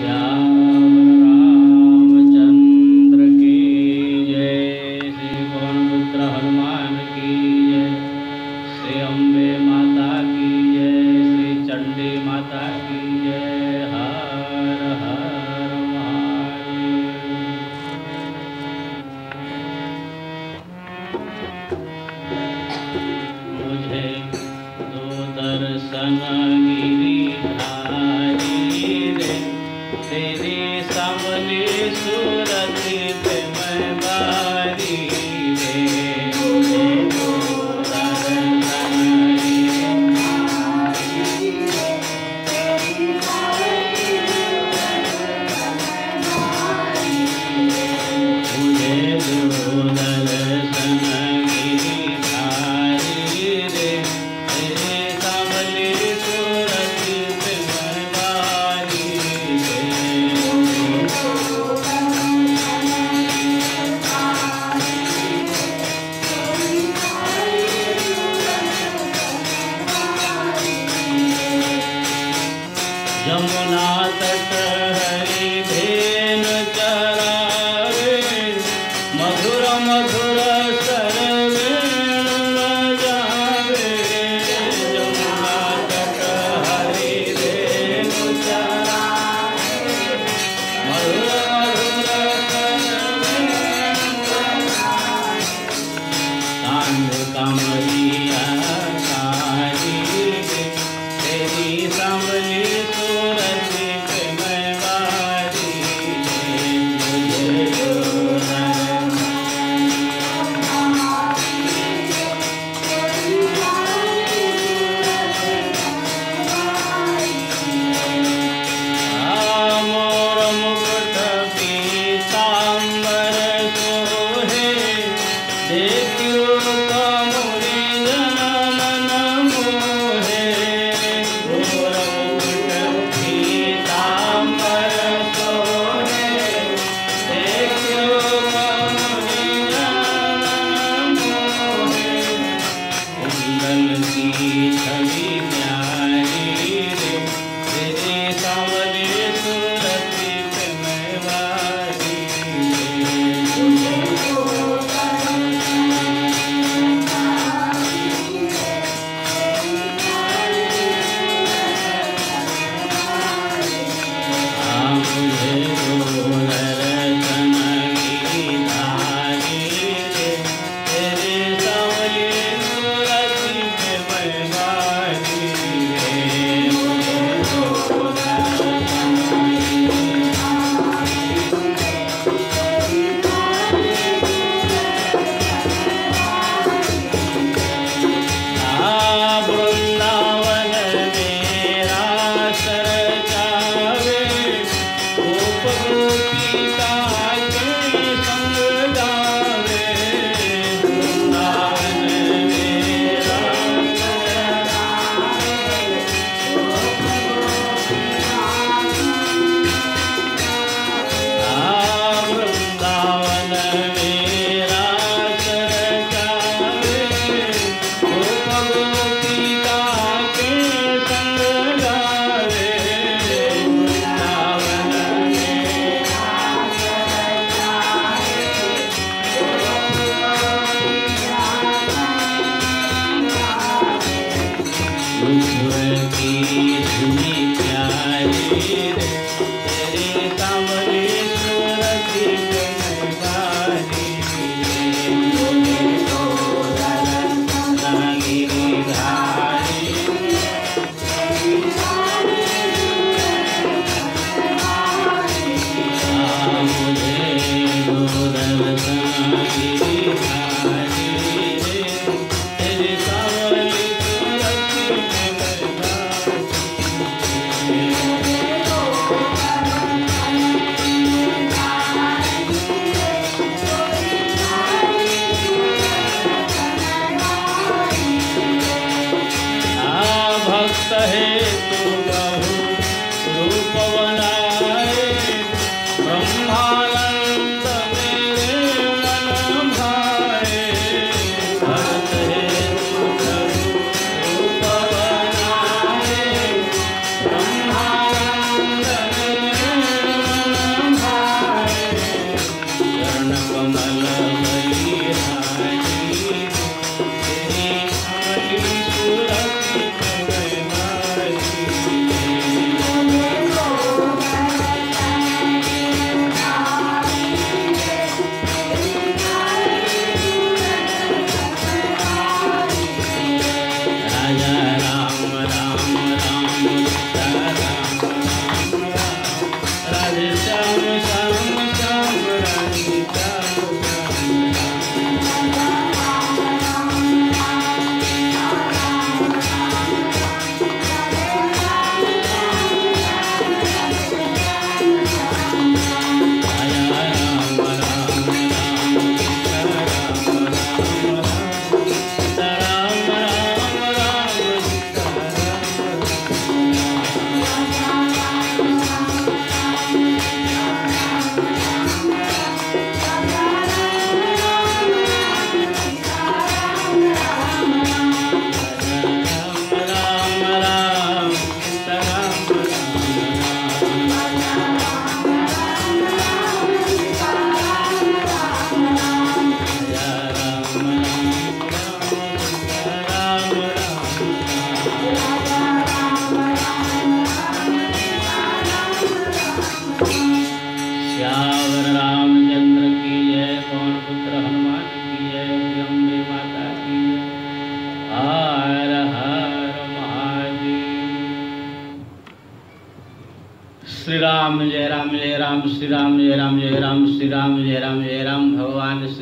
Yeah.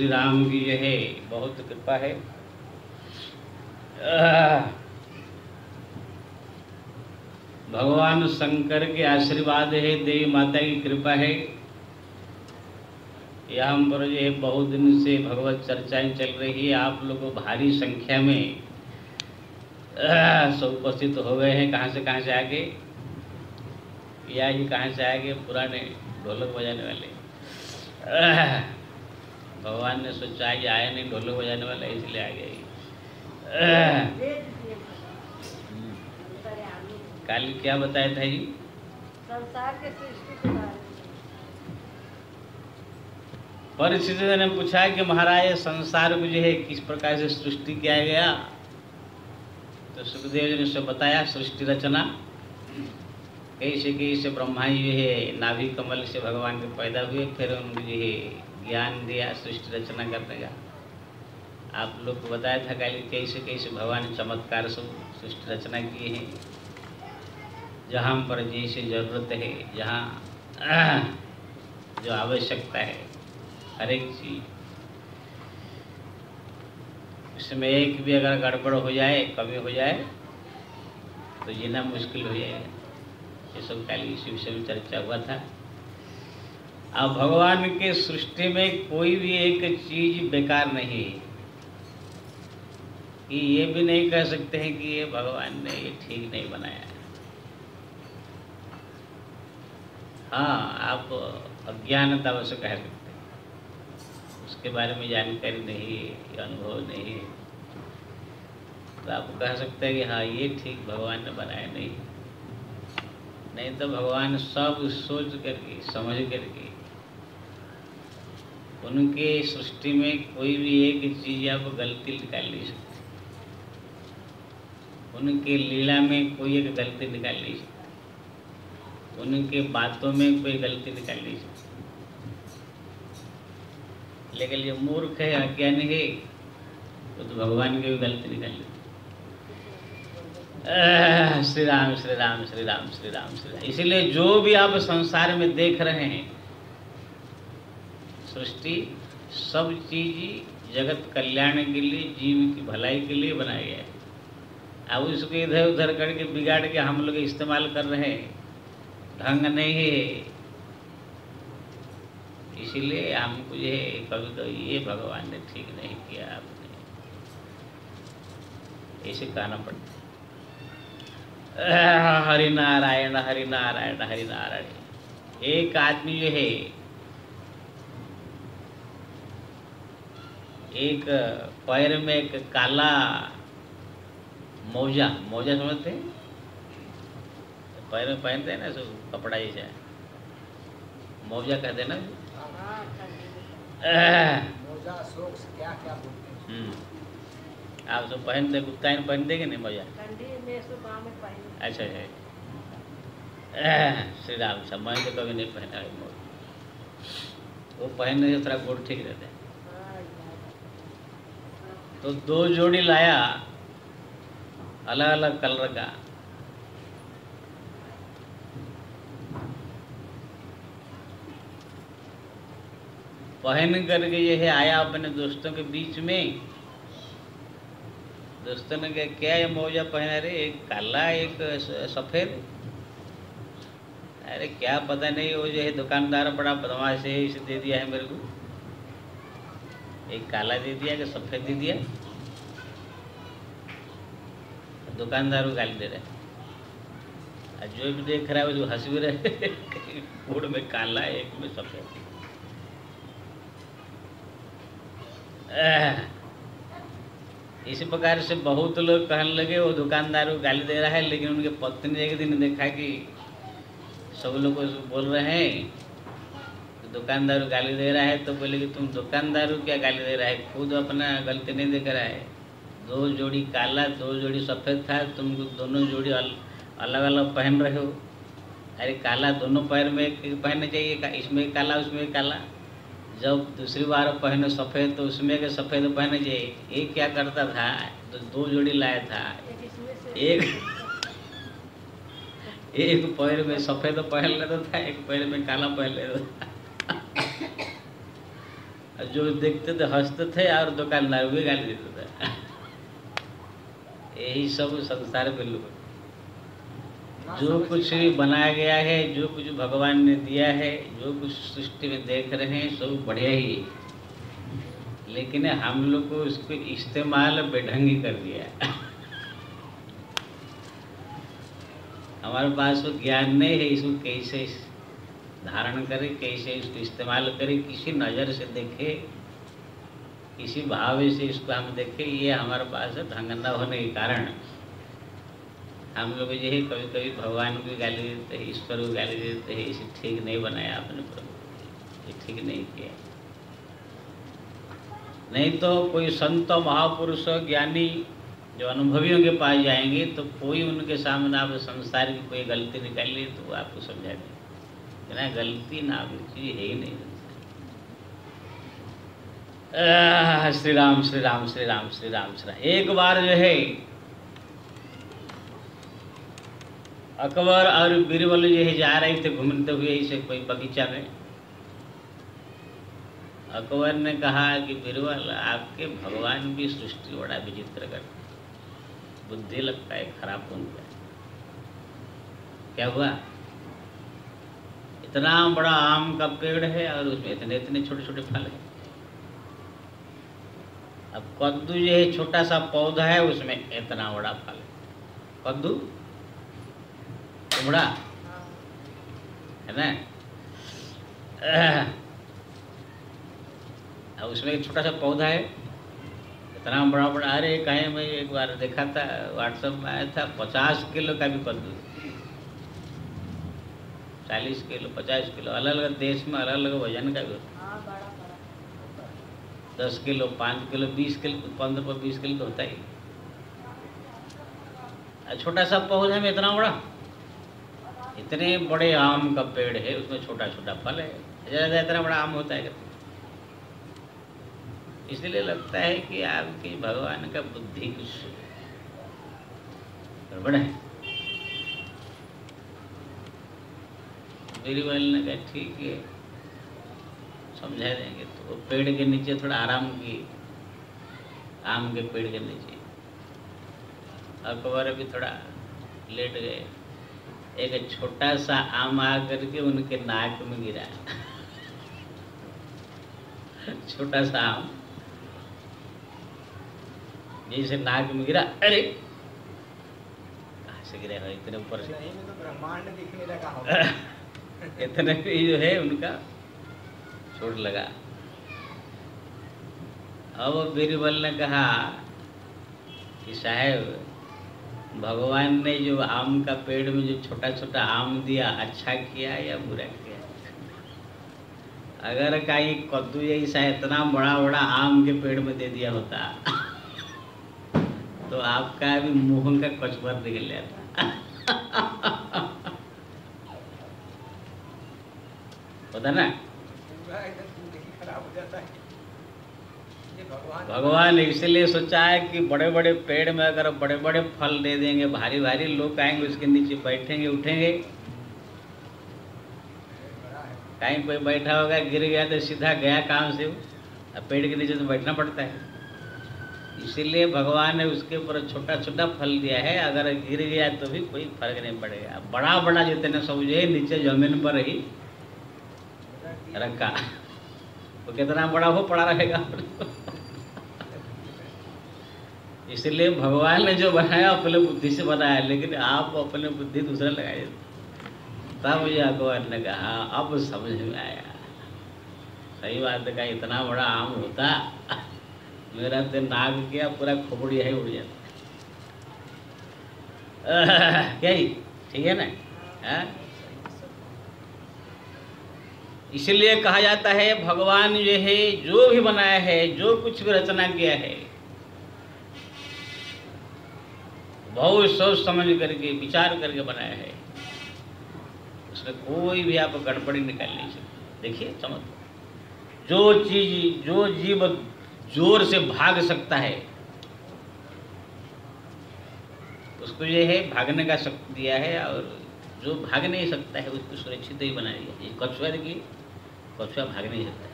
Shri Ram की जय है बहुत कृपा है। भगवान शंकर के आशीर्वाद है, देवी माता की कृपा है। यहाँ पर जो है, बहुत दिन से भगवत चर्चाएँ चल रही है। आप लोग भारी संख्या में सब उपस्थित हो गए हैं। कहाँ से कहाँ से आगे? या जी कहाँ से आए गए पुराने ढोलक बजाने वाले। भगवान ने सोचा कि आया नहीं ढोलक बजाने वाला इसलिए आ गया कल क्या बताया था जी? परिस्थिति ने पूछा कि महाराज संसार को जो है किस प्रकार से सृष्टि किया गया? तो सुखदेव जी ने उसे बताया सृष्टि रचना। कैसे कैसे ब्रह्मा जी जो है नाभि कमल से भगवान के पैदा हुए फिर उनको जो है ज्ञान दिया, सृष्टि रचना करने का। आप लोग को बताया था कल, कैसे कैसे भगवान चमत्कार सब सृष्टि रचना किए हैं। जहाँ पर जैसे ज़रूरत है, जहाँ, जो आवश्यकता है हर एक चीज़। इसमें एक भी अगर गड़बड़ हो जाए, कमी हो जाए तो जीना मुश्किल हो जाएगा। ये सब कल इसी विषय में चर्चा हुआ था। अब भगवान के सृष्टि में कोई भी एक चीज़ बेकार नहीं है। कि ये भी नहीं कह सकते हैं कि ये भगवान ने ये ठीक नहीं बनाया। हाँ आप अज्ञानता वैसे कह सकते हैं। उसके बारे में जानकारी नहीं अनुभव नहीं तो आप कह सकते हैं कि हाँ ये ठीक भगवान ने बनाया नहीं। नहीं तो भगवान सब सोच करके, समझ करके उनके सृष्टि में कोई भी एक चीज़ आप गलती निकाल नहीं सकते। उनके लीला में कोई एक गलती निकाल नहीं सकते। उनके बातों में कोई गलती निकाल नहीं सकते। लेकिन ये मूर्ख है, अज्ञानी है, वो तो भगवान की भी गलती निकाल लेते श्री राम श्री राम श्री राम श्री राम श्री राम। इसीलिए जो भी आप संसार में देख रहे हैं सृष्टि सब चीज़ जगत कल्याण के लिए, जीव की भलाई के लिए बनाया गया है। अब उसको इधर उधर करके बिगाड़ के हम लोग इस्तेमाल कर रहे हैं। ढंग नहीं है इसीलिए हमको ये कभी कभी ये भगवान ने ठीक नहीं किया आपने। ऐसे कहना पड़ता है। हरि नारायण हरि नारायण हरि नारायण एक आदमी जो है। एक पैर में एक काला मौजा मौजा समझते हैं? पैर में पहनते हैं ना सब कपड़ा जैसा मौजा कहते हैं ना हाँ ठंडी आह, मोजा सोक्स क्या क्या बोलते हैं? हम्म। आप सब पहनते कुत्ता इन पहनते कि नहीं मौजा? सो अच्छा अच्छा। श्री राम सब मैं तो कभी नहीं पहना वो पहनने से थोड़ा गोड़ ठीक रहता है। तो दो जोड़ी लाया अलग अलग कलर का। पहन करके ये है आया अपने दोस्तों के बीच में। दोस्तों ने कहा, क्या ये मोजा पहना रे एक काला, एक सफ़ेद? अरे, क्या पता नहीं, वो जो है दुकानदार बड़ा बदमाश है, इसे दे दिया है मेरे को। एक काला दे दिया कि सफ़ेद दे दिया। दुकानदार को गाली दे रहा और जो भी देख रहा है जो हंस भी रहे फ़ूड में काला है एक में सफ़ेद। इसी प्रकार से बहुत लोग कहने लगे, वो दुकानदार को गाली दे रहा है, लेकिन उनके पत्नी एक दिन देखा कि सब लोग बोल रहे हैं दुकानदार को गाली दे रहा है तो बोले कि तुम दुकानदार क्या गाली दे रहा है? खुद अपना गलती नहीं देख रहा है। दो जोड़ी काला दो जोड़ी सफ़ेद था तुम दोनों जोड़ी अल, अलग अलग पहन रहे हो। अरे काला दोनों पैर में पहनना चाहिए इसमें काला उसमें काला। जब दूसरी बार पहने सफ़ेद तो उसमें के सफ़ेद पहनना चाहिए। एक क्या करता था? तो दो जोड़ी लाया था। एक एक पैर में सफ़ेद पहन लेता था एक पैर में काला पहन लेता था। जो देखते थे हँसते थे और दुकानदार भी गाली देते थे। यही सब संसार में लोग। जो कुछ भी बनाया गया है जो कुछ भगवान ने दिया है जो कुछ सृष्टि में देख रहे हैं सब बढ़िया ही है। लेकिन हम लोग को उसको इस्तेमाल बेढंगी कर दिया है। हमारे पास वो ज्ञान नहीं है इसको कैसे धारण करे, कैसे इसको इस्तेमाल करे, किसी नज़र से देखे, किसी भाव से इसको हम देखें, ये हमारे पास ढंग न होने के कारण। हम लोग जो है कभी कभी भगवान को गाली देते हैं, ईश्वर को गाली देते हैं, इसे ठीक नहीं बनाया आपने प्रभु ये ठीक नहीं किया। नहीं तो कोई संत, महापुरुष, ज्ञानी जो अनुभवियों के पास जाएँगे तो कोई उनके सामने आप संसार की कोई गलती निकालिए तो वो आपको समझा दें ना गलती ना चीज़ है ही नहीं। श्री राम श्री राम श्री राम श्री राम श्री राम एक बार जो है, अकबर और बीरबल जो है जा रहे थे घूमते हुए ऐसे कोई बगीचा में। अकबर ने कहा कि बीरबल, आपके भगवान की सृष्टि बड़ा विचित्र कर बुद्धि लगता है, खराब उनका क्या हुआ? इतना बड़ा आम का पेड़ है और उसमें इतने इतने छोटे छोटे फल हैं। अब कद्दू है छोटा सा पौधा है, उसमें इतना बड़ा फल है। कद्दू? कुमड़ा हाँ है ना? अब उसमें एक छोटा सा पौधा है। इतना बड़ा बड़ा, अरे कहीं मैं एक बार देखा था व्हाट्सएप में आया था, पचास किलो का भी कद्दू चालीस किलो पचास किलो अलग अलग देश में अलग अलग वज़न का भी होता हाँ दस किलो पाँच किलो बीस किलो पंद्रह पर बीस किलो तो होता ही। छोटा सा पौधा में इतना बड़ा। इतने बड़े आम का पेड़ है उसमें छोटा छोटा फल है। ज़्यादा इतना बड़ा आम होता है इसलिए लगता है कि आपकी भगवान का बुद्धि कुछ गड़बड़ है। बीरबल ने कहा ठीक है। समझा देंगे तो। पेड़ के नीचे थोड़ा आराम की आम के पेड़ के नीचे। अकबर भी थोड़ा लेट गए। एक छोटा सा आम आ करके उनके नाक में गिरा। छोटा सा आम। जैसे नाक में गिरा अरे! कहाँ से गिरा इतने ऊपर से। तो ब्रह्मांड दिखने लगा इतने भी जो है उनका चोट लगा। अब बीरबल ने कहा कि साहेब, भगवान ने जो आम का पेड़ में जो छोटा छोटा आम दिया अच्छा किया या बुरा किया? अगर कहीं कद्दू जैसा इतना बड़ा बड़ा आम के पेड़ में दे दिया होता तो आपका भी मुँह का कचबर निकल जाता। होता ना? भगवान इसलिए सोचा है कि बड़े बड़े पेड़ में अगर बड़े बड़े फल दे देंगे भारी भारी लोग आएँगे उसके नीचे बैठेंगे उठेंगे। कहीं कोई बैठा होगा गिर गया तो सीधा गया काम से। अब पेड़ के नीचे तो बैठना पड़ता है। इसीलिए भगवान ने उसके ऊपर छोटा छोटा फल दिया है। अगर गिर गया तो भी कोई फ़र्क नहीं पड़ेगा। बड़ा बड़ा जितने समझे नीचे ज़मीन पर ही रखा वो कितना बड़ा हो, पड़ा रहेगा। इसलिए भगवान ने जो बनाया, अपने बुद्धि से बनाया, लेकिन आप अपने बुद्धि दूसरा लगाए तब मुझे भगवान ने कहा, अब समझ में आया। सही बात है, कहा इतना बड़ा आम होता, मेरा तो नाक गया पूरा खोपड़ी है उड़ जाता। क्या ठीक है ना? हाँ? इसलिए कहा जाता है, भगवान जो है, जो भी बनाया है, जो कुछ भी रचना किया है, बहुत सोच समझ करके, विचार करके बनाया है, उसमें कोई भी आप गड़बड़ी निकाल नहीं सकते। देखिए, समझ जो चीज़, जो जीव ज़ोर से भाग सकता है, उसको ये है, भागने का शक्ति दिया है, और जो भाग नहीं सकता है, उसको सुरक्षित ही बना दिया ये कछुआ देखिए। कछुआ भाग नहीं सकता।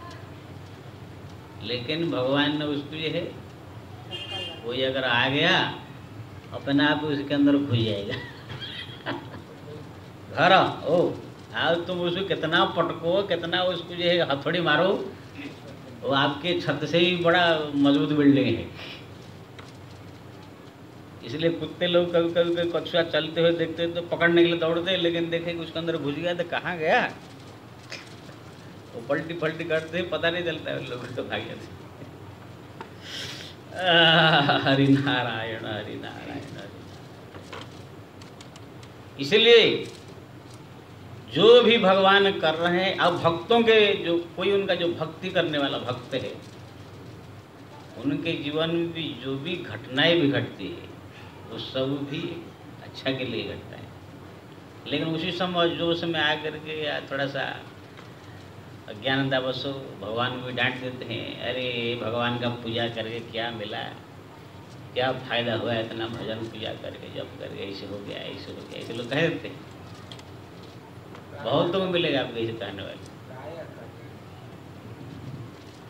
लेकिन भगवान ने उसको ये है, कोई अगर आ गया, अपने आप उसके अंदर घुस जाएगा। घर, ओ, आज तुम उसको कितना पटको, कितना उसको जो है हथौड़ी मारो, वो आपके छत से ही बड़ा मज़बूत बिल्डिंग है। इसलिए कुत्ते लोग कभी कभी कछुआ चलते हुए देखते हैं तो पकड़ने के लिए दौड़ते लेकिन देखे उसके अंदर घुस गया तो कहाँ गया? वो पलटी पलटी करते, पता नहीं चलता है लोगों को भाग जाते हरि नारायण हरि नारायण हरि। इसलिए जो भी भगवान कर रहे हैं, अब भक्तों के जो, कोई उनका जो भक्ति करने वाला भक्त है, उनके जीवन में भी जो भी घटनाएँ भी घटती है, वो सब भी अच्छा के लिए घटता है लेकिन उसी समय, जो समय आकर के या थोड़ा सा अज्ञानतावश भगवान को भी डांट देते हैं, अरे, भगवान का पूजा करके क्या मिला? क्या फ़ायदा हुआ इतना भजन पूजा करके जब करके, ऐसे हो गया, ऐसे हो गया? ऐसे लोग कह देते हैं। बहुत तो मिलेगा आपको ऐसे कहने वाले।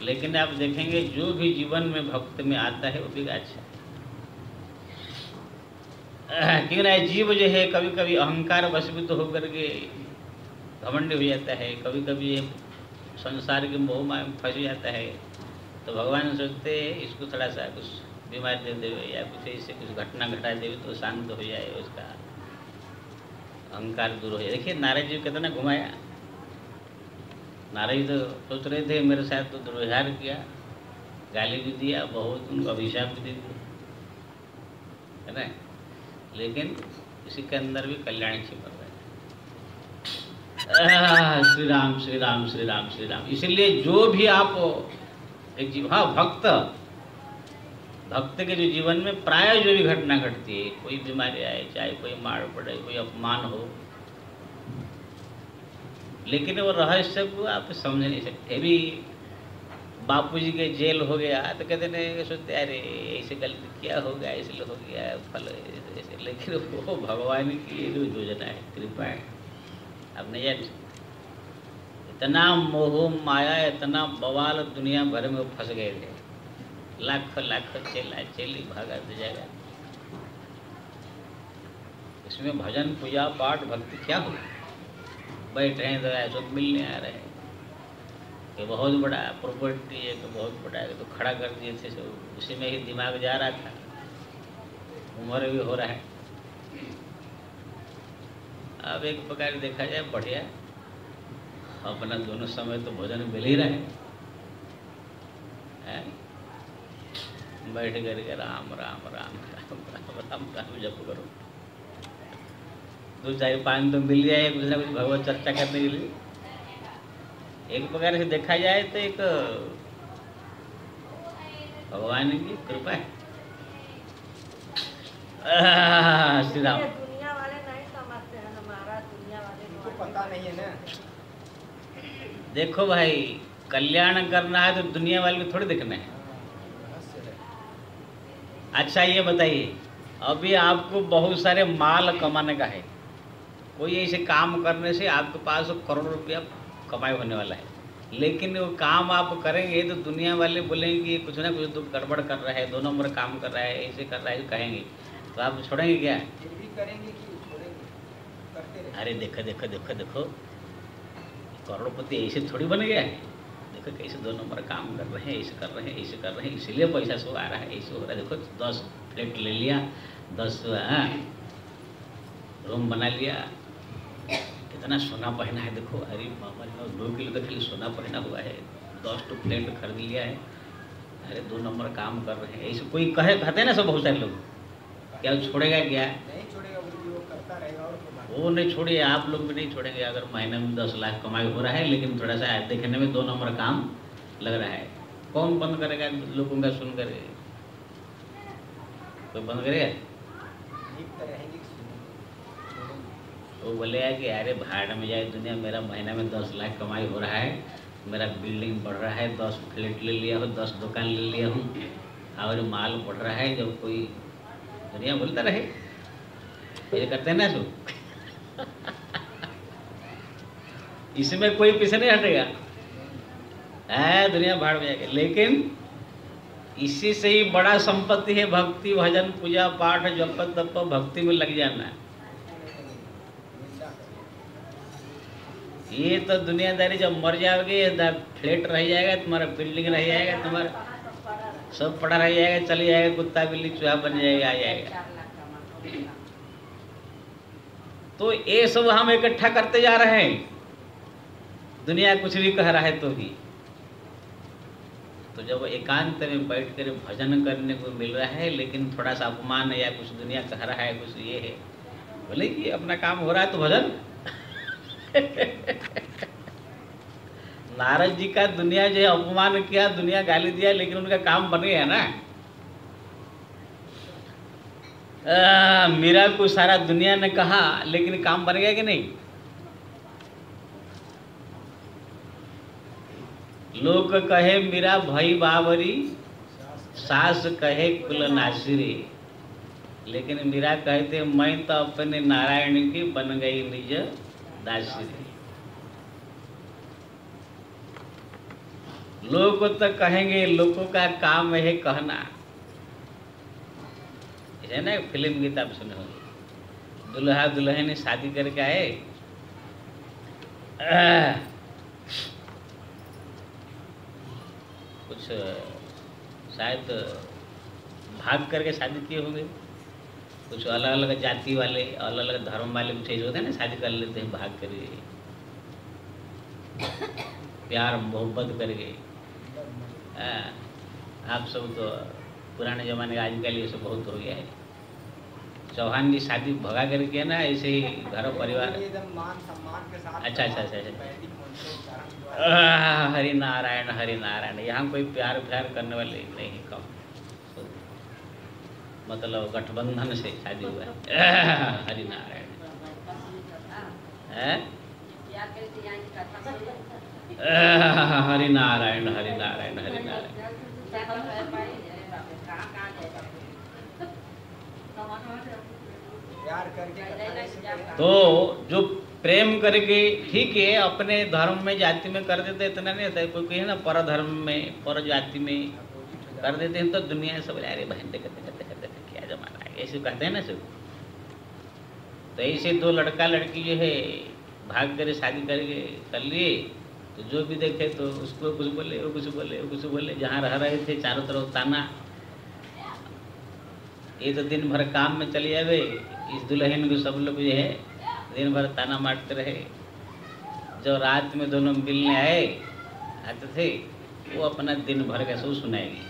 लेकिन आप देखेंगे, जो भी जीवन में भक्त में आता है, वो भी अच्छा क्यों ना जीव जो है कभी कभी अहंकार वशीभूत होकर के घमंड हो जाता है कभी कभी संसार के मोह में फंस जाता है। तो भगवान सोचते हैं, इसको थोड़ा सा कुछ बीमार दे दे या कुछ ऐसे कुछ घटना घटा देवे तो शांत हो जाए उसका। अहंकार दूर हो जाए। देखिए नारद जी कितना घुमाया। नारद जी तो सोच रहे थे, मेरे साथ तो दुर्व्यवहार किया, गाली भी दिया, बहुत उनको अभिशाप भी दे दिया, है ना? लेकिन इसी के अंदर भी कल्याण छिपा श्री राम श्री राम श्री राम श्री राम इसलिए जो भी आप एक जीव हाँ भक्त। भक्त के जो जीवन में प्राय जो भी घटना घटती है, कोई बीमारी आए, चाहे कोई मार पड़े, कोई अपमान हो, लेकिन वो रहस्य को आप समझ नहीं सकते। भी बापू जी के जेल हो गया तो कहते नहीं, सोचते, अरे, ऐसे गलती क्या हो गया इसलिए हो गया, फल ऐसे। लेकिन वो भगवान की जो योजना है, कृपा है। आप नहीं जान सकते इतना मोह माया, इतना बवाल दुनिया भर में फंस गए थे। लाख लाख चेला चेली भागा दे जाएगा। इसमें भजन, पूजा, पाठ, भक्ति क्या हो बैठे हैं तो ऐसा मिलने आ रहे हैं। ये बहुत बड़ा प्रॉपर्टी है तो बहुत बड़ा है तो खड़ा कर दिए थे तो उसी में ही दिमाग जा रहा था। उम्र भी हो रहा है। अब एक प्रकार देखा जाए, बढ़िया अपना दोनों समय तो भोजन मिल ही रहे बैठ करके राम राम राम राम राम राम राम जप करो। दो चार पाँच तो मिल जाए कुछ ना कुछ भगवत चर्चा करने के लिए। एक प्रकार से देखा जाए तो एक भगवान की कृपा है। श्री राम ये दुनिया वाले नहीं समझते हैं हमारा दुनिया वाले उनको नहीं पता नहीं है ना देखो भाई, कल्याण करना है तो दुनिया वाले को थोड़ी देखना है। अच्छा ये बताइए, अभी आपको बहुत सारे माल कमाने का है। कोई ऐसे काम करने से आपके पास करोड़ रुपया कमाई होने वाला है। लेकिन वो काम आप करेंगे तो दुनिया वाले बोलेंगे कि कुछ ना कुछ तो गड़बड़ कर रहा है दो नंबर काम कर रहा है, ऐसे कर रहा है कहेंगे। तो आप छोड़ेंगे क्या? करेंगे कि अरे देखो देखो देखो देखो। करोड़पति ऐसे थोड़ी बन गया। है देखो कैसे दो नंबर काम कर रहे हैं ऐसे कर रहे हैं ऐसे कर रहे हैं इसीलिए पैसा सो आ रहा है ऐसे हो रहा है। देखो दस फ्लैट ले लिया दस हाँ, रूम बना लिया। कितना सोना पहना है देखो। अरे मामा दो किलो का खाली सोना पहना हुआ है। दस टू फ्लैट खरीद लिया है। अरे दो नंबर काम कर रहे हैं। ऐसे कोई कहे कहते हैं ना सब बहुत सारे लोग क्या छोड़ेगा क्या नहीं छोड़ेगा वो भी वो करता रहेगा और कोई बात वो नहीं छोड़िए, आप लोग भी नहीं छोड़ेंगे। अगर महीने में दस लाख कमाई हो रहा है, लेकिन थोड़ा सा देखने में दो नंबर काम लग रहा है। कौन बंद करेगा लोगों का सुन कर? कोई बंद करेगा। तो वो बोलेगा कि अरे भाड़ में जाए दुनिया, मेरा महीने में दस लाख कमाई हो रहा है, मेरा बिल्डिंग बढ़ रहा है, दस फ्लैट ले लिया हूँ, दस दुकान ले लिया हूँ, और माल बढ़ रहा है, जब कोई दुनिया बोलता रहे। ये करते हैं ना सब इसमें कोई पीछे नहीं हटेगा। है, दुनिया भाड़ में जाएगी लेकिन इसी से ही बड़ा संपत्ति है भक्ति, भजन, पूजा, पाठ जप तप, भक्ति में लग जाना ये तो दुनियादारी जब मर जाओगे फ्लैट रह जाएगा, तुम्हारा बिल्डिंग रह जाएगा, तुम्हारा सब पड़ा रह जाएगा, चले जाएगा, कुत्ता, बिल्ली, चूहा बन जाएगा, आ जाएगा। तो ये सब हम इकट्ठा करते जा रहे हैं। दुनिया कुछ भी कह रहा है तो भी। तो जब एकांत में बैठ कर भजन करने को मिल रहा है, लेकिन थोड़ा सा अपमान या कुछ दुनिया कह रहा है, कुछ ये है, बोले कि अपना काम हो रहा है तो भजन। नारद जी का दुनिया जो है, अपमान किया, दुनिया गाली दिया, लेकिन उनका काम बन गया ना। आ, मीरा को सारा दुनिया ने कहा लेकिन काम बन गया कि नहीं? लोग कहे मीरा भाई बाबरी सास कहे कुल नासिरी। लेकिन मीरा कहते मैं तो अपने नारायण की बन गई निज दासिरी लोग तो कहेंगे लोगों का काम है कहना। है ना, फ़िल्म गीत आप सुने होंगे। दुल्हा दुल्हन शादी करके आए। कुछ शायद भाग करके शादी किए होंगे। कुछ अलग अलग जाति वाले अलग अलग धर्म वाले कुछ ऐसे होते हैं ना, शादी कर लेते हैं, भाग करके प्यार, मोहब्बत करके आप सब तो पुराने ज़माने का आजकल ये सब बहुत हो गया है। चौहान जी शादी भगा करके ना ऐसे ही घर परिवार। मान सम्मान के साथ अच्छा, अच्छा, अच्छा, अच्छा। हरि नारायण हरि नारायण यहाँ कोई प्यार प्यार करने वाले नहीं कम। मतलब गठबंधन से शादी हुआ है। हरि नारायण हरि नारायण हरि नारायण हरि नारायण प्यार करके कथाएँ से परिणाम- तो जो प्रेम करके ठीक है अपने धर्म में जाति में कर देते इतना नहीं होता है। कोई कोई है ना पर धर्म में पर जाति में कर। देते हैं तो दुनिया सब अरे बहन करते करते करते क्या जमाना है। ऐसे कहते हैं ना सब। तो ऐसे दो लड़का लड़की जो है भाग कर शादी करके कर लिए तो जो भी देखे तो उसको कुछ बोले वो कुछ बोले वो कुछ बोले जहाँ रह रहे थे चारों तरफ़ ताना। ये तो दिन भर काम में चले जावे इस दुल्हन को सब लोग जो है दिन भर ताना मारते रहे। जब रात में दोनों मिलने आए आते थे वो अपना दिन भर का सब सुनाएगी।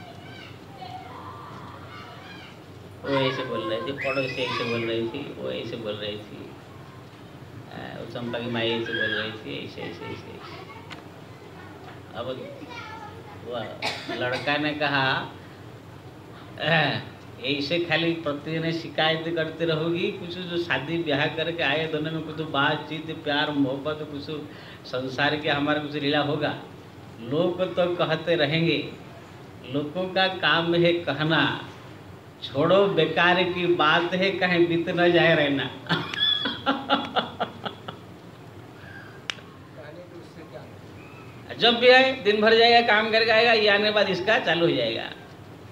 वो ऐसे बोल रही थी पड़ोसी ऐसे बोल रही थी वो ऐसे बोल रही थी। चंपा की माई ऐसे बोल रही थी ऐसे ऐसे ऐसे अब वह लड़का ने कहा "आह, ऐसे खाली प्रतिदिन शिकायत करते रहोगी कुछ जो शादी ब्याह करके आए दोनों में कुछ बातचीत प्यार मोहब्बत कुछ संसार के हमारा कुछ लीला होगा। लोग तो कहते रहेंगे लोगों का काम है कहना। छोड़ो बेकार की बात है कहीं बीत न जाए रहना? जब भी आए दिन भर जाएगा काम करके आएगा ये आने के बाद इसका चालू हो जाएगा।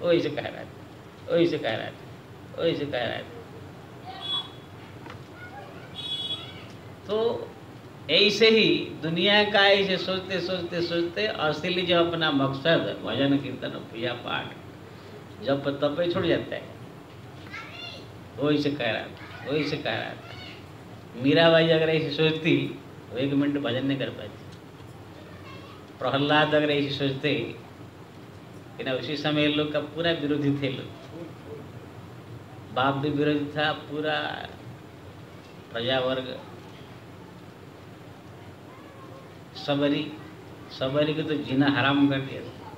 वो ऐसे कह रहा था वो ऐसे कह रहा था वो ऐसे कह रहा था। तो ऐसे ही दुनिया का ऐसे सोचते सोचते सोचते असली जो अपना मकसद, भजन, कीर्तन, पूजा पाठ, जब तब पे छूट जाता है। वो ऐसे कह रहा था वो ऐसे कह रहा था। मीराबाई अगर ऐसे सोचती तो एक मिनट भजन नहीं कर पाती। प्रहलाद अगर ऐसे सोचते कि ना उसी समय लोग का पूरा विरोधी थे लोग। बाप भी विरोधी था, पूरा प्रजा वर्ग सबरी सबरी को तो जीना हराम कर दिया था।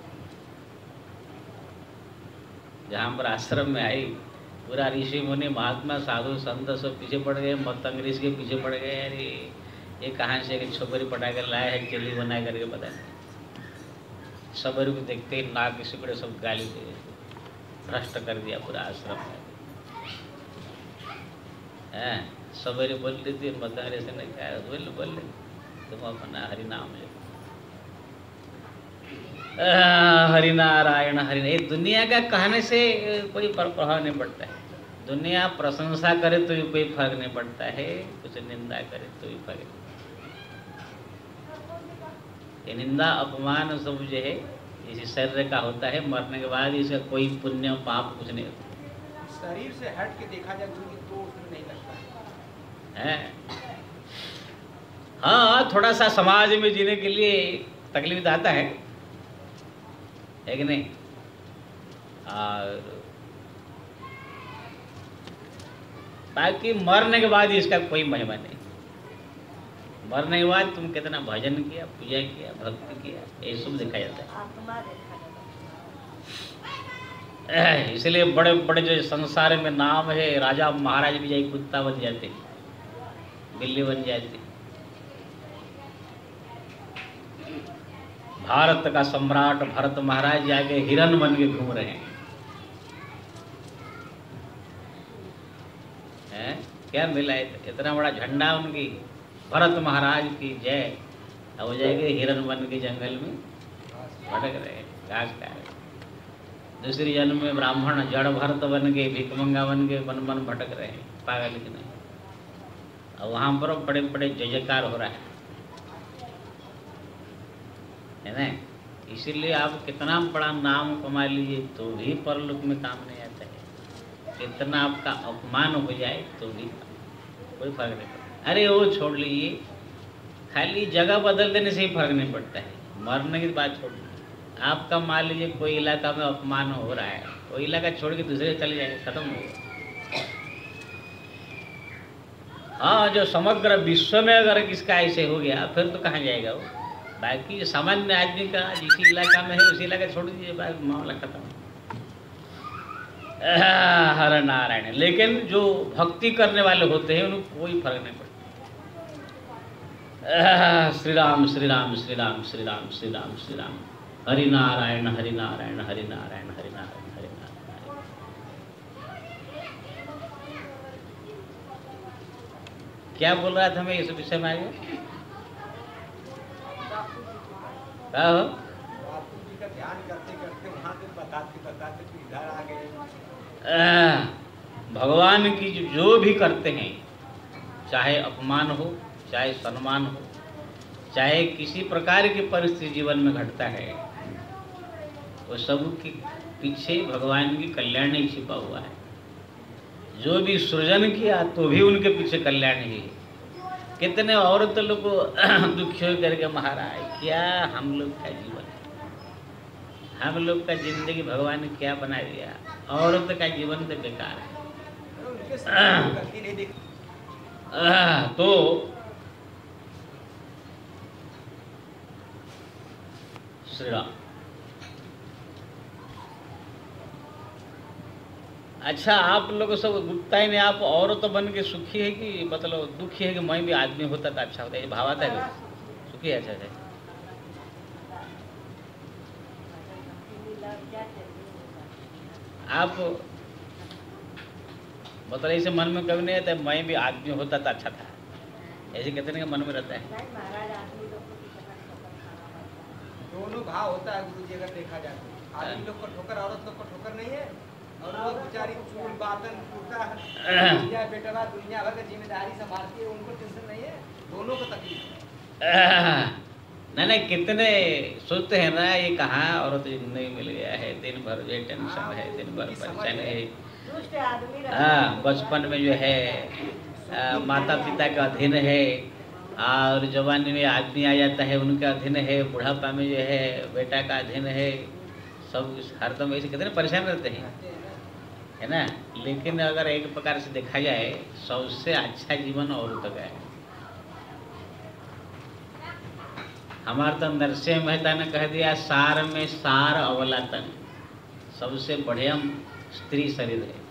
जहाँ पर आश्रम में आई, पूरा ऋषि मुनि, महात्मा, साधु, संत सब पीछे पड़ गए, मत अंग्रेज़ के पीछे पड़ गए, अरे, ये कहाँ से छोकरी पटा कर लाया है चिल्ली बना करके पता नहीं। सबरी को देखते ही नाक सिकड़े सब गाली दे भ्रष्ट कर दिया पूरा आश्रम में। हैं। सवेरे बोल रही थी मत अंग्रेज़ ने कहा बोल बोल रही तुम अपना हरि नाम आह, हरि नारायण हरि ये दुनिया का कहने से कोई प्रभाव नहीं पड़ता है। दुनिया प्रशंसा करे तो भी कोई फ़र्क नहीं पड़ता है। कुछ निंदा करे तो भी फ़र्क नहीं ये निंदा अपमान सब जो है इसी शरीर का होता है। मरने के बाद इसका कोई पुण्य पाप कुछ नहीं होता। शरीर से हट के देखा जाए गुरु जी तो उसमें नहीं लगता है। है हाँ थोड़ा सा समाज में जीने के लिए तकलीफ़ आता है। है कि नहीं? और बाकी मरने के बाद इसका कोई महिमा नहीं। मरने के बाद तुम कितना भजन किया पूजा किया भक्ति किया ये सब देखा जाता है। इसलिए बड़े बड़े जो संसार में नाम है राजा महाराज भी जाए कुत्ता बन जाते बिल्ली बन जाती। भारत का सम्राट भरत महाराज आगे हिरन बन के घूम रहे हैं। हैं? क्या मिला इतना बड़ा झंडा उनकी? भरत महाराज की जय। वो जाएँगे हिरन बन के जंगल में भटक रहे घास दूसरी जन्म में ब्राह्मण जड़ भरत बन के, भिकमंगा बन के वन वन भटक रहे हैं, पागल की नहीं। और वहाँ पर बड़े बड़े जय जयकार हो रहा है। है ना? इसीलिए आप कितना बड़ा नाम कमा लीजिए तो भी परलोक में काम नहीं आता है। कितना आपका अपमान हो जाए तो भी कोई फ़र्क नहीं पड़ता। अरे वो छोड़ लीजिए, खाली जगह बदल देने से ही फ़र्क नहीं पड़ता है। मरने की बात छोड़ आपका मान लीजिए कोई इलाका में अपमान हो रहा है वो इलाका छोड़ के दूसरे चले जाएँगे, खत्म हो गया। हाँ जो समग्र विश्व में अगर किसका ऐसे हो गया, फिर तो कहाँ जाएगा वो? बाकी सामान्य आदमी का, जिस इलाका में है, उसी इलाका छोड़ दीजिए मामला खत्म। हर नारायण लेकिन जो भक्ति करने वाले होते हैं उनको कोई फ़र्क नहीं पड़ता। श्री राम श्री राम श्री राम श्री राम श्री राम श्री राम हरि नारायण हरि नारायण हरि नारायण हरि नारायण क्या बोल रहा था मैं इस विषय में आगे? भगवान की जो भी करते हैं, चाहे अपमान हो, चाहे सम्मान हो, चाहे किसी प्रकार की परिस्थिति जीवन में घटता है, वो सब के पीछे भगवान की कल्याण ही छिपा हुआ है। जो भी सृजन किया तो भी उनके पीछे कल्याण ही कितने औरत लोग दुखी हो करके महाराज, क्या हम लोग का जीवन? हम लोग का ज़िंदगी भगवान ने क्या बना दिया? औरत का जीवन तो बेकार है। तो श्री राम। अच्छा आप लोग सब गुप्ताई में आप औरत बन के सुखी है कि मतलब दुखी है कि मैं भी आदमी होता तो अच्छा होता है ये भाव आता है सुखी है अच्छा अच्छा आप मतलब ऐसे मन में कभी नहीं आता मैं भी आदमी होता तो अच्छा था। ऐसे कहते के मन में रहता है। है। दोनों भाव होता है गुरु जी अगर देखा जाए तो। आदमी लोग को ठोकर औरत लोग को ठोकर नहीं है। और वो बेचारी चूल बातन टूटा दुनिया बेटवा दुनिया भर की ज़िम्मेदारी संभालती है उनको टेंशन नहीं है दोनों को तकलीफ़ है। आह, नहीं नहीं कितने सोचते हैं ना ये कहाँ औरत ज़िंदगी मिल गया है दिन भर ये टेंशन है दिन भर परेशान है। आदमी रहते हाँ बचपन में जो है आ, माता पिता का अधीन है और जवानी में आदमी आ जाता है उनका अधीन है बुढ़ापा में जो है बेटा का अधीन है सब इस- हरदम ऐसे कितने परेशान रहते हैं। हैं ना। लेकिन अगर एक प्रकार से देखा जाए, सबसे अच्छा जीवन औरत का है? हमारे तो नरसिंह मेहता ने, कह दिया, सार में सार अवलातन सबसे बढ़िया स्त्री शरीर है।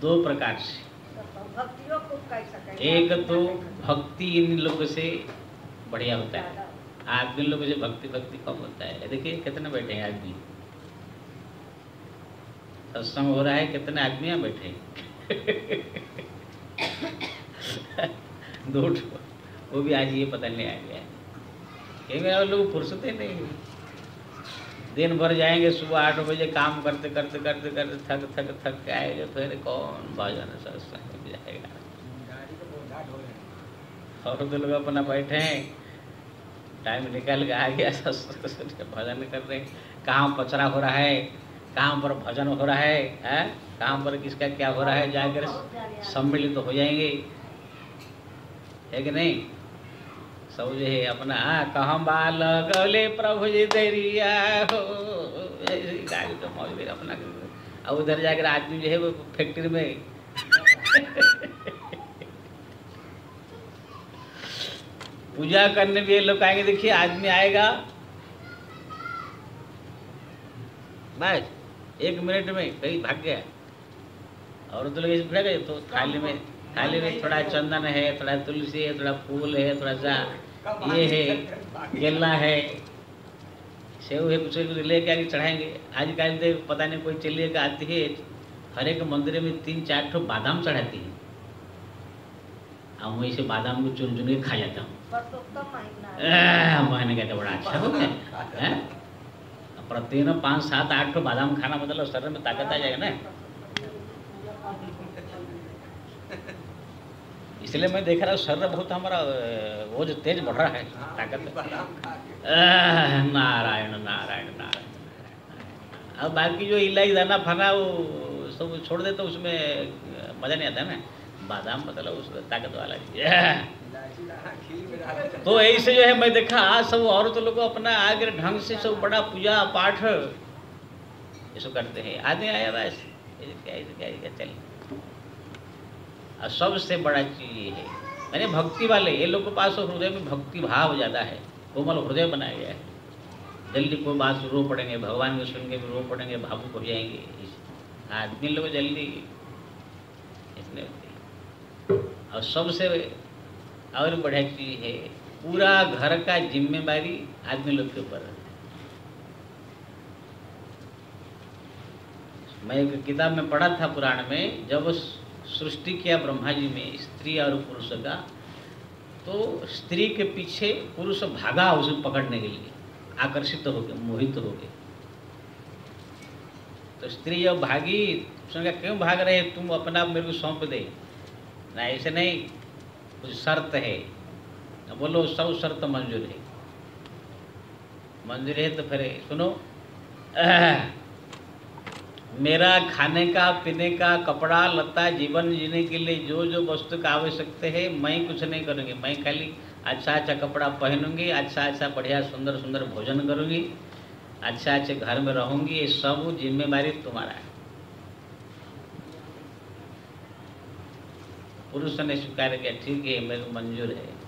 दो प्रकार से। तो एक तो भक्ति इन लोगों से बढ़िया होता है। आदमी लोगों से भक्ति भक्ति कम होता है। देखिए, कितने बैठे हैं आदमी। सत्संग हो रहा है, कितने आदमी यहाँ बैठे दो वो भी आज ये पता नहीं आ गया क्योंकि और लोग फुर्सत ही नहीं दिन भर जाएँगे सुबह आठ बजे, काम करते करते करते करते थक थक थक के आएँगे फिर कौन भजन सत्संग जाएगा? और तो लोग अपना बैठे हैं। टाइम निकल के आ गया सत्संग भजन कर रहे हैं। कहाँ पचरा हो रहा है? कहाँ पर भजन हो रहा है, हैं? कहाँ पर किसका क्या हो रहा है, जाकर सम्मिलित तो हो जाएँगे। है कि नहीं? सब जो है अपना कहम बाल गले प्रभु जी दरिया हो। तो मौज में अपना और उधर जाकर आदमी जो है वो फैक्ट्री में पूजा करने भी लोग आएँगे देखिए, आदमी आएगा। बस। एक मिनट में कहीं भाग गया। और तो लोग ऐसे गए तो थाली में थाली में थोड़ा चंदन है थोड़ा तुलसी है थोड़ा फूल है थोड़ा सा ये है केला है। सेव है कुछ कुछ लेके आके चढ़ाएँगे। आजकल तो पता नहीं कोई चलिए का आती है हर एक मंदिर में तीन चार ठो बादाम चढ़ाती है। और वहीं से बादाम को चुन चुन के खा जाता हूँ। परसोत्तम महीना मैंने कहते बड़ा अच्छा हो गया। हैं? प्रतिदिन पाँच सात आठ बादाम खाना मतलब शरीर में ताकत आ जाएगा ना। इसलिए मैं देख रहा हूँ शरीर बहुत हमारा वो जो तेज बढ़ रहा है ताकत। आह, नारायण नारायण नारायण अब बाकी जो इलाई दाना फना वो सब छोड़ दे तो उसमें मज़ा नहीं आता ना। बादाम मतलब उसमें ताकत वाला। तो ऐसे जो है मैं देखा सब औरत लोग अपना आगे ढंग से सब बड़ा पूजा पाठ ये सब करते हैं। आदमी आया बस चल। और सबसे बड़ा चीज़ ये है मैंने भक्ति वाले, ये लोग के पास हृदय में भक्ति भाव ज़्यादा है, कोमल हृदय बनाया गया है। जल्दी कोई बात रो पड़ेंगे, भगवान को सुन के भी रो पड़ेंगे, भावुक हो जाएँगे आदमी लोग जल्दी होती और सबसे और बढ़िया चीज़ है। पूरा घर का जिम्मेवारी आदमी लोग के ऊपर मैं एक किताब में पढ़ा था पुराण में, जब सृष्टि किया ब्रह्मा जी में, स्त्री और पुरुष का तो स्त्री के पीछे पुरुष भागा उसे पकड़ने के लिए, आकर्षित हो गए मोहित हो गए तो स्त्री जब भागी, उसने कहा, क्यों भाग रहे तुम अपना आप मेरे को सौंप दे। ना ऐसे नहीं। कुछ शर्त है। बोलो सब शर्त मंजूर है। मंजूर है तो फिर सुनो। मेरा खाने का, पीने का, कपड़ा, लता, जीवन जीने के लिए जो जो वस्तु का आवश्यकता है, मैं कुछ नहीं करूँगी। मैं खाली अच्छा अच्छा कपड़ा पहनूँगी अच्छा अच्छा बढ़िया सुंदर सुंदर भोजन करूँगी अच्छा अच्छे घर में रहूँगी, ये सब जिम्मेवारी तुम्हारा है। पुरुष ने स्वीकार किया, ठीक है, मेरे को मंजूर है।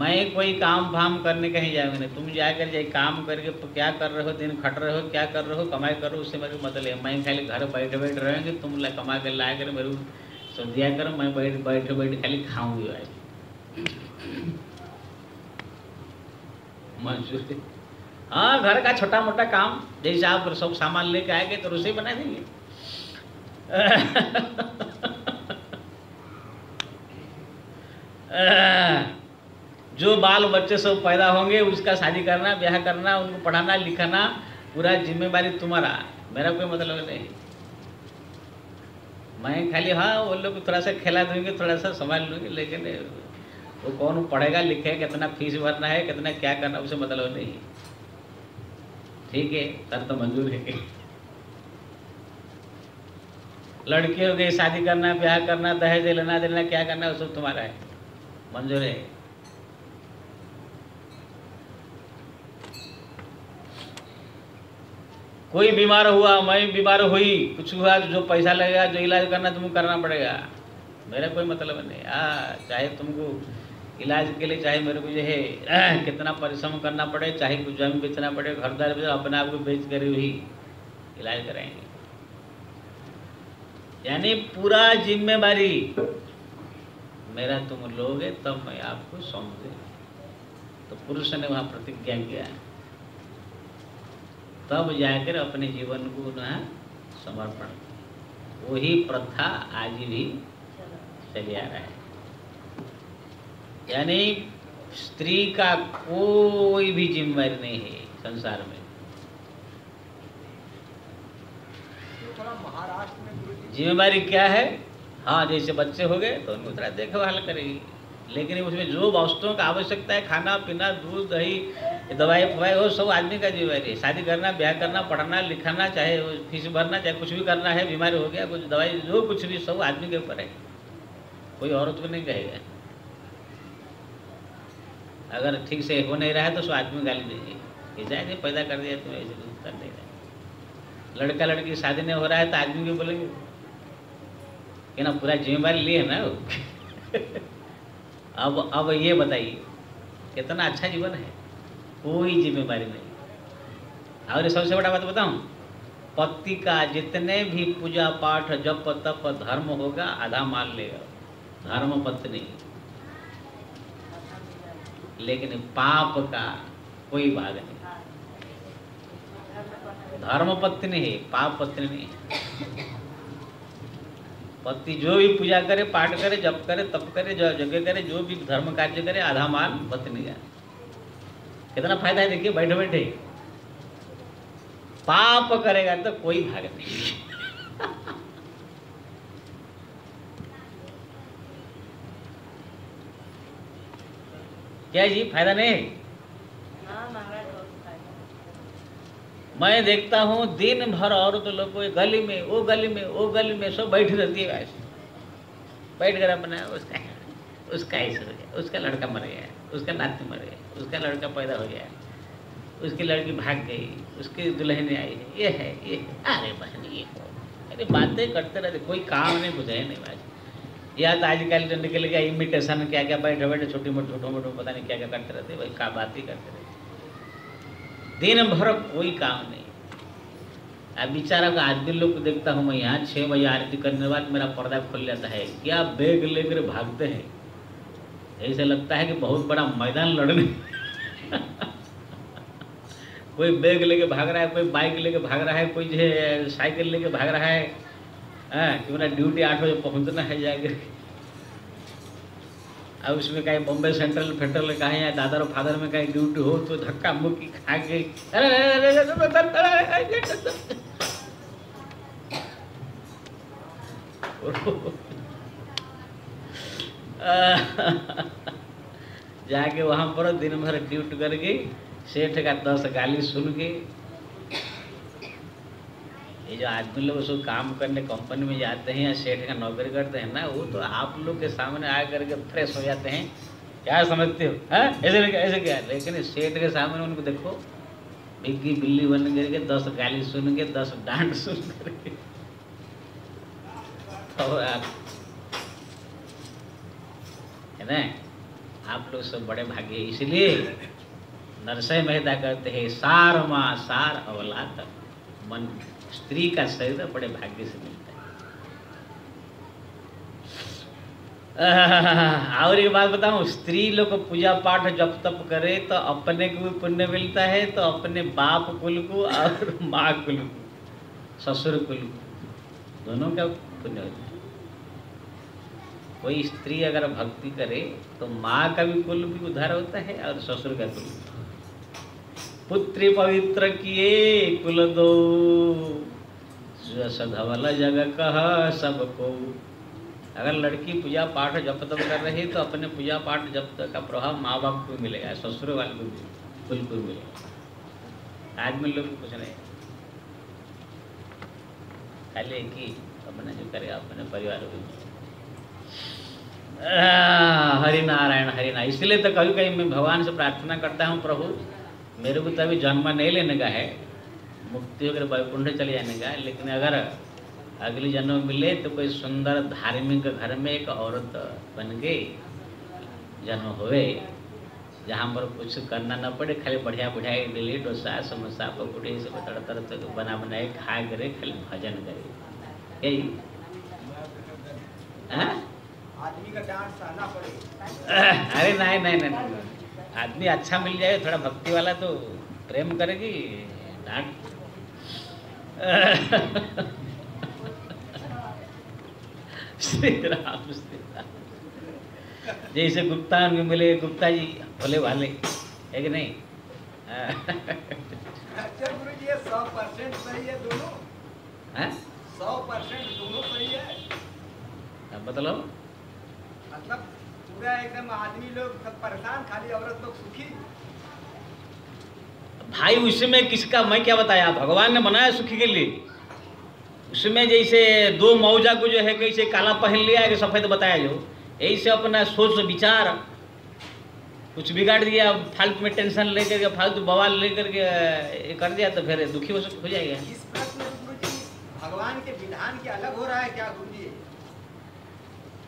मैं कोई काम फाम करने कहीं जाऊँगा तुम जाकर जाए काम करके प- क्या कर रहे हो? दिन खट रहे हो, क्या कर रहे हो? कमाई कर, उससे मेरे को मतलब है। मैं खाली घर बैठे बैठे रहेंगे, तुम कमा कर ला कर, मेरे को दिया करो, मैं बैठ बैठे बैठे खाली खाऊँगी भाई। मंजूर हाँ। घर का छोटा मोटा काम, जैसे आप सब सामान लेके आएँगे तो रसोई बना देंगे। जो बाल बच्चे सब पैदा होंगे, उसका शादी करना, ब्याह करना, उनको पढ़ाना, लिखाना, पूरा जिम्मेवारी तुम्हारा। मेरा कोई मतलब नहीं। मैं खाली हाँ वो लोग थोड़ा सा खेला दूँगी थोड़ा सा संभाल लूँगी, लेकिन वो कौन पढ़ेगा, लिखेगा, कितना फ़ीस भरना है, कितना क्या करना, उसे मतलब नहीं। ठीक है सर तो मंजूर है। लड़की हो गई शादी करना, ब्याह करना, दहेज लेना देना, क्या करना वो सब तुम्हारा है। मंजूर है। कोई बीमार हुआ, मैं बीमार हुई, कुछ हुआ, जो पैसा लगेगा, जो इलाज करना तुमको करना पड़ेगा। मेरा कोई मतलब नहीं आ चाहे तुमको इलाज के लिए, चाहे मेरे को जो है, कितना परिश्रम करना पड़े, चाहे कुछ ज़मीन बेचना पड़े घर द्वार अपने आप को बेच कर भी इलाज कराएँगे। यानी पूरा जिम्मेवारी। मेरा तुम लोगे तब मैं आपको सौंप दे। तो पुरुष ने वहाँ प्रतिज्ञा किया। तब जाकर अपने जीवन को ना समर्पण। वही प्रथा आज भी चले आ रहा है। यानी स्त्री का कोई भी जिम्मेवारी नहीं है संसार में तो थोड़ा महाराष्ट्र में गुरु जी जिम्मेवारी क्या है? हाँ जैसे बच्चे हो गए तो उनको थोड़ा देखभाल करेगी। लेकिन उसमें जो वस्तुओं का आवश्यकता है, खाना, पीना, दूध, दही, दवाई, फवाई, वो सब आदमी का जिम्मेवारी है। शादी करना, ब्याह करना, पढ़ना, लिखाना, चाहे फ़ीस भरना, चाहे कुछ भी करना है, बीमारी हो गया, कुछ दवाई, जो कुछ भी, सब आदमी के ऊपर है। कोई औरत को नहीं कहेगा। अगर ठीक से हो नहीं रहा है तो सो आदमी गाली दीजिए कि जाए पैदा कर दिया तुम ऐसे कर रहा लड़का लड़की शादी नहीं हो रहा है तो आदमी को बोलेंगे कि ना पूरा जिम्मेवारी लिए ना अब अब ये बताइए, कितना अच्छा जीवन है, कोई जिम्मेवारी नहीं। और सबसे बड़ा बात बताऊँ पति का जितने भी पूजा पाठ, जप, तप, धर्म होगा, आधा मान लेगा। धर्म पत्नी लेकिन पाप का कोई भाग नहीं। धर्म पत्नी है पाप पत्नी नहीं पति जो भी पूजा करे, पाठ करे, जप करे, तप करे जो यज्ञ करे, जो भी धर्म कार्य करे, आधा मान पत्नी का। कितना फ़ायदा है देखिए, बैठे बैठे पाप करेगा तो कोई भाग नहीं। क्या जी, फ़ायदा नहीं है हाँ महाराज बहुत फ़ायदा मैं देखता हूँ, दिन भर औरत लोग को गली में, वो गली में, वो गली में सब बैठी रहती है वैसे बैठ कर अपना उसका उसका ऐसे हो। गया उसका लड़का मर गया, उसका नाती मर गया, उसका लड़का पैदा हो गया, उसकी लड़की भाग गई, उसकी दुल्हन आई है। ये है ये है। अरे बहन, ये हो। अरे बातें करते रहते, कोई काम नहीं बुझाए नहीं बात या तो आजकल जो निकल गया इमिटेशन क्या क्या बैठे बैठे छोटी मोटी छोटो मोटो पता नहीं क्या क्या करते रहते वही का बात ही करते रहते। दिन भर कोई काम नहीं। अब बेचारा का आदमी लोग को देखता हूँ मैं, यहाँ छः बजे आरती करने के बाद मेरा पर्दा खुल जाता है। क्या बैग लेकर भागते हैं? ऐसे लगता है कि बहुत बड़ा मैदान लड़ने। कोई बैग लेके भाग रहा है, कोई बाइक लेके भाग रहा है, कोई जो है साइकिल लेके भाग रहा है। हाँ कि मेरा ड्यूटी आठ बजे पहुँचना है जाकर अब उसमें कहीं बॉम्बे सेंट्रल फेंट्रल में कहीं या दादर और फादर में कहीं ड्यूटी हो तो धक्का मुक्की खा के जाके वहाँ पर दिन भर ड्यूटी करके सेठ का दस गाली सुन के ये जो आदमी लोग उसको काम करने कंपनी में जाते हैं या सेठ का नौकरी करते हैं ना, वो तो आप लोग के सामने आ करके फ्रेश हो जाते हैं। क्या समझते हो? हैं? ऐसे ऐसे क्या? लेकिन सेठ के सामने उनको देखो, बिग्गी बिल्ली बन करके दस गाली सुन के, दस डांट सुन करके। तो आप, है ना? आप लोग सब बड़े भाग्य इसलिए नरसय मेहता कहते हैं सार माँ सार अवलात, मन स्त्री का शरीर बड़े भाग्य से मिलता है और एक बात बताऊँ, स्त्री लोग पूजा पाठ जब तप करे तो अपने को भी पुण्य मिलता है तो अपने बाप कुल को और माँ कुल को, ससुर कुल को, दोनों का पुण्य होता है कोई स्त्री अगर भक्ति करे तो माँ का भी कुल भी उद्धार होता है और ससुर का कुल भी। पुत्री पवित्र किए कुल दो। जस धवल जग कह सबको। अगर लड़की पूजा पाठ जप तप कर रही तो अपने पूजा पाठ जप तप का प्रभाव माँ बाप को मिलेगा, ससुर वाले को भी, बिल्कुल मिलेगा। आदमी लोग कुछ नहीं खाली एक ही अपना जो करेगा अपने परिवार को हरि नारायण हरि नारायण इसलिए तो कभी कभी मैं भगवान से प्रार्थना करता हूँ, प्रभु। मेरे को तो अभी जन्म नहीं लेने का है मुक्ति होकर वैकुंठ चले जाने का है लेकिन अगर अगली जन्म मिले तो कोई सुंदर धार्मिक घर में एक औरत बन गई जन्म होवे जहाँ पर कुछ करना न पड़े खाली बढ़िया बढ़िया इडली डोसा समोसा पकौड़ी सब तरह तरह तक बना बनाए खा करे खाली भजन करे यही हाँ? आदमी का पड़े अरे नहीं नहीं नहीं नहीं। आदमी अच्छा मिल जाए थोड़ा भक्ति वाला तो प्रेम करेगी डांट। श्री राम श्री राम जैसे गुप्ता में मिले गुप्ता जी भोले भाले है कि नहीं। अच्छा गुरु जी सौ परसेंट सही है दोनों? हाँ? सौ परसेंट दोनों सही है? बतलाओ मतलब पूरा एकदम आदमी लोग सब परेशान खाली औरत लोग सुखी। भाई उसमें किसका मैं क्या बताया? भगवान ने बनाया सुखी के लिए। उसमें जैसे दो मौजा को जो है कैसे काला पहन लिया कि सफ़ेद बताया जो। ऐसे अपना सोच विचार कुछ बिगाड़ दिया फालतू में टेंशन लेकर के फालतू बवाल लेकर के ये कर दिया तो फिर दुखी हो हो जाएगा। इस प्रश्न में भगवान के विधान के अलग हो रहा है क्या गुरु जी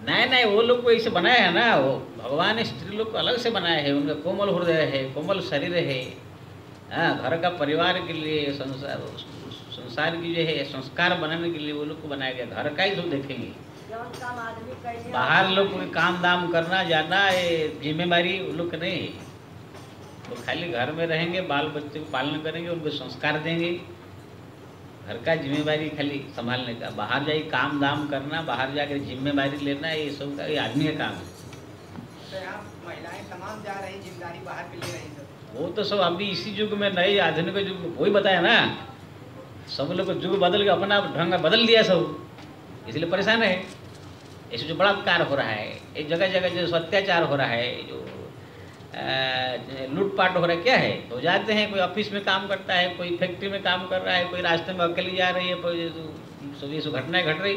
नहीं नहीं, वो लोग को ऐसे बनाया है ना, वो भगवान ने स्त्री लोग को अलग से बनाया है, उनका कोमल हृदय है, कोमल शरीर है। हाँ घर का परिवार के लिए, संसार संसार की जो है, संस्कार बनाने के लिए वो लोग को बनाया गया, घर का ही सब देखेंगे। बाहर लोग को काम दाम करना, जाना, ये जिम्मेवारी वो लोग नहीं। है वो खाली घर में रहेंगे, बाल बच्चे को पालन करेंगे, उनको संस्कार देंगे। घर का ज़िम्मेदारी खाली संभालने का। बाहर जाके काम दाम करना बाहर जाकर ज़िम्मेदारी लेना ये सब का ये आदमी का काम है। महिलाएँ तमाम जा रही ज़िम्मेदारी बाहर के ले रही सब। वो तो सब अभी इसी युग में नए आधुनिक युग में वही बताया ना। सब लोग युग बदल के अपना ढंग बदल दिया सब। इसलिए परेशान है ऐसे जो बड़ा बलात्कार हो रहा है ये जगह जगह जो अत्याचार हो रहा है जो लूटपाट हो रहा है क्या है? तो जाते हैं कोई ऑफ़िस में काम करता है कोई फैक्ट्री में काम कर रहा है कोई रास्ते में अकेली जा रही है कोई ये सब घटनाएँ घट रही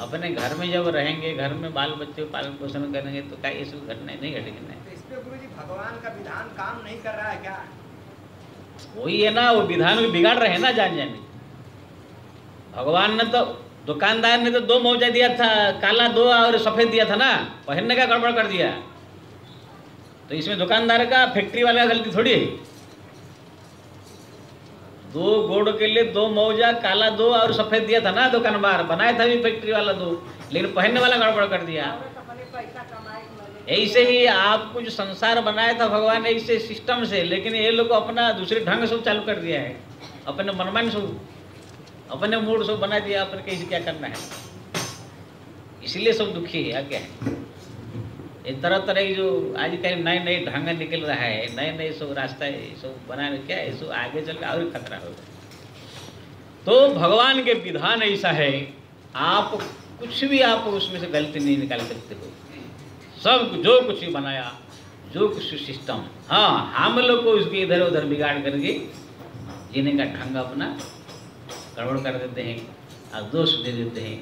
अपने घर में जब रहेंगे घर में बाल बच्चे पालन पोषण करेंगे तो क्या ये सब घटनाएँ नहीं घटेंगी नहीं तो इस पे गुरु जी भगवान का विधान काम नहीं कर रहा है क्या? वही है ना वो विधान भी बिगाड़ रहे हैं ना जान जाने भगवान ने तो दुकानदार ने तो दो मौजा दिया था काला दो और सफ़ेद दिया था ना पहनने का गड़बड़ कर दिया। तो इसमें दुकानदार का फैक्ट्री वाले का गलती थोड़ी है। दो गोड़ के लिए दो मौजा, काला दो और सफ़ेद दिया था ना दुकानदार। बनाया था भी फैक्ट्री वाला दो, लेकिन पहनने वाला गड़बड़ कर दिया। ऐसे ही आपको जो संसार बनाया था भगवान ने ऐसे सिस्टम से, लेकिन ये लोग अपना दूसरे ढंग से चालू कर दिया है। अपने मनमान से, अपने मूड से बना दिया, अपने कैसे क्या करना है। इसलिए सब दुखी है क्या है। ये तरह तरह की जो आजकल नए नए ढंग निकल रहा है नए नए सब रास्ता है सब बनाने क्या है सब आगे चल और खतरा होगा। तो भगवान के विधान ऐसा है, आप कुछ भी आप उसमें से गलती नहीं निकाल सकते हो। सब जो कुछ भी बनाया, जो कुछ सिस्टम हाँ हम लोग को उसके इधर उधर बिगाड़ करके जीने का ढंग अपना गड़बड़ कर देते हैं और दोष दे देते हैं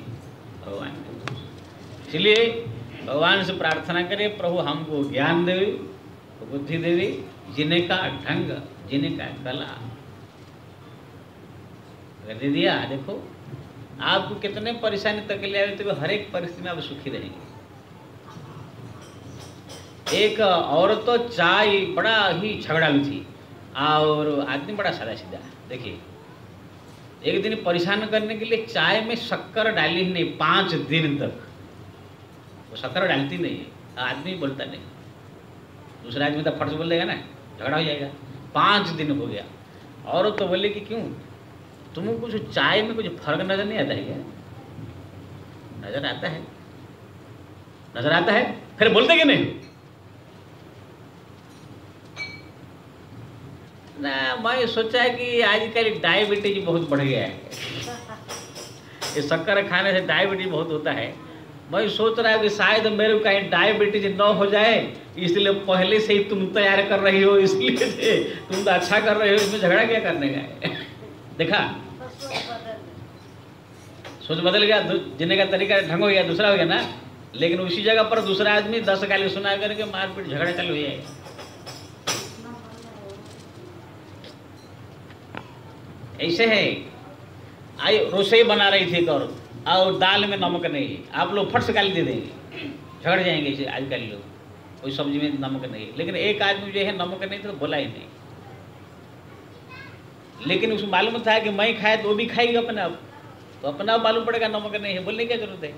भगवान को। इसलिए भगवान से प्रार्थना करें प्रभु हमको ज्ञान देवी, बुद्धि देवी जीने का ढंग जीने का कला। दे दिया, देखो, आपको कितने परेशानी तक ले तो हर एक परिस्थिति में आप सुखी रहेंगे। एक औरत तो चाय, बड़ा ही झगड़ालू थी, और आदमी बड़ा सादा सीधा देखिए, एक दिन परेशान करने के लिए चाय में शक्कर डाली ही नहीं, पाँच दिन तक। वो डालती नहीं है। आदमी बोलता नहीं। दूसरा आदमी तो फट से बोल देगा ना झगड़ा हो जाएगा। पाँच दिन हो गया। औरत तो बोले कि क्यों? तुमको कुछ चाय में कुछ फ़र्क नज़र नहीं आता है क्या? नज़र आता है। नज़र आता है फिर बोलते कि नहीं? ना मैं सोचा है कि आजकल डायबिटीज़ बहुत बढ़ गया है। ये शक्कर खाने से डायबिटीज़ बहुत होता है। मैं सोच रहा हूँ कि शायद मेरे को कहीं डायबिटीज़ न हो जाए, इसलिए पहले से ही तुम तैयार कर रही हो, इसलिए तुम तो अच्छा कर रहे हो, इसमें झगड़ा क्या करने का है? देखा? सोच बदल गया जीने का तरीका ढंग हो गया, दूसरा हो गया ना? लेकिन उसी जगह पर दूसरा आदमी दस गाली सुना करके मारपीट झगड़ा चालू हो जाएगा ऐसे है। आई रसोई बना रही थी एक और दाल में नमक नहीं। आप लोग फट से गाली दे देंगे। झगड़ जाएँगे ऐसे आजकल लोग। कोई सब्ज़ी में नमक नहीं। लेकिन एक आदमी जो है नमक नहीं तो बोला ही नहीं। लेकिन उसको मालूम था कि मैं खाए तो वो भी खाएगी अपने आप। तो अपना आप मालूम पड़ेगा नमक नहीं है। बोलने क्या ज़रूरत है?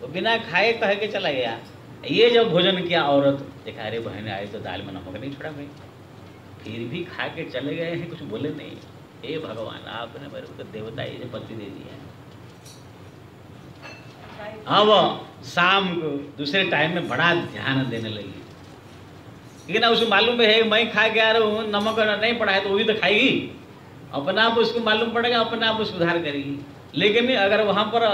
वो बिना खाए कह के चला गया। ये जब भोजन किया औरत, देखा, अरे बहन आई तो दाल में नमक नहीं छोड़ा भाई। फिर भी खा के चले गए हैं, कुछ बोले नहीं। हे भगवान, आपने मेरे को तो देवता ये पति दे दिया एक अब शाम को दूसरे टाइम में बड़ा ध्यान देने लगी। लेकिन अब उसको मालूम है, मैं खा के आ रहा हूँ, नमक नहीं पड़ा है तो वो भी तो खाएगी। अपने आप उसको मालूम पड़ेगा, अपने आप वो सुधार करेगी। लेकिन अगर वहाँ पर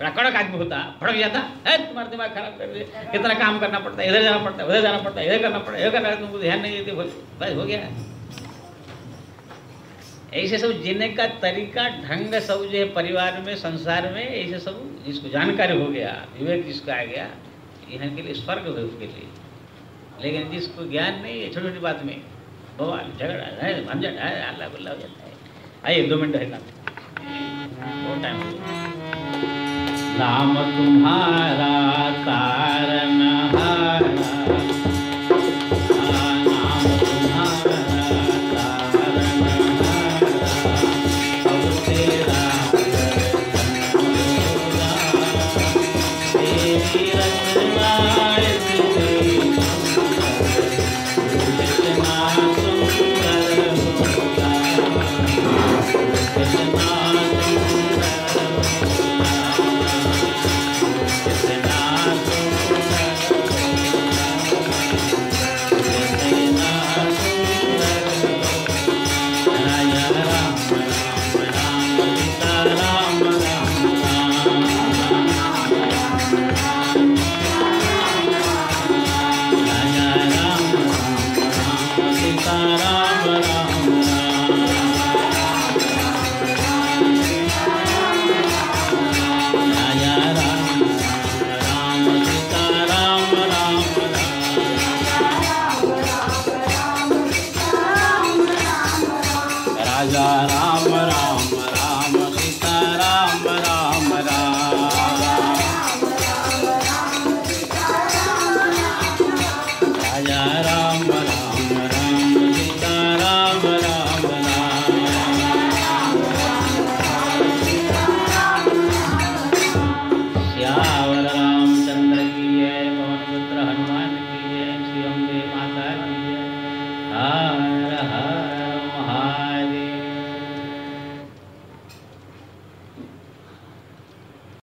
कड़क आदमी होता, भड़क जाता, है, तुम्हारा दिमाग खराब कर दे। कितना काम करना पड़ता है इधर जाना पड़ता है उधर जाना पड़ता है इधर करना पड़ता है इधर करना तुमको ध्यान नहीं देते बस हो गया। ऐसे सब जीने का तरीका ढंग सब जो है परिवार में, संसार में, ऐसे सब जिसको जानकारी हो गया, विवेक जिसको आ गया यहाँ के लिए स्वर्ग है उसके लिए। लेकिन जिसको ज्ञान नहीं है छोटी छोटी बात में, बवाल, झगड़ा, है, झंझट, है अल्लाह गुल्ला हो जाता है। आइए, दो मिनट है टाइम राम तुम्हारा तारन हारा।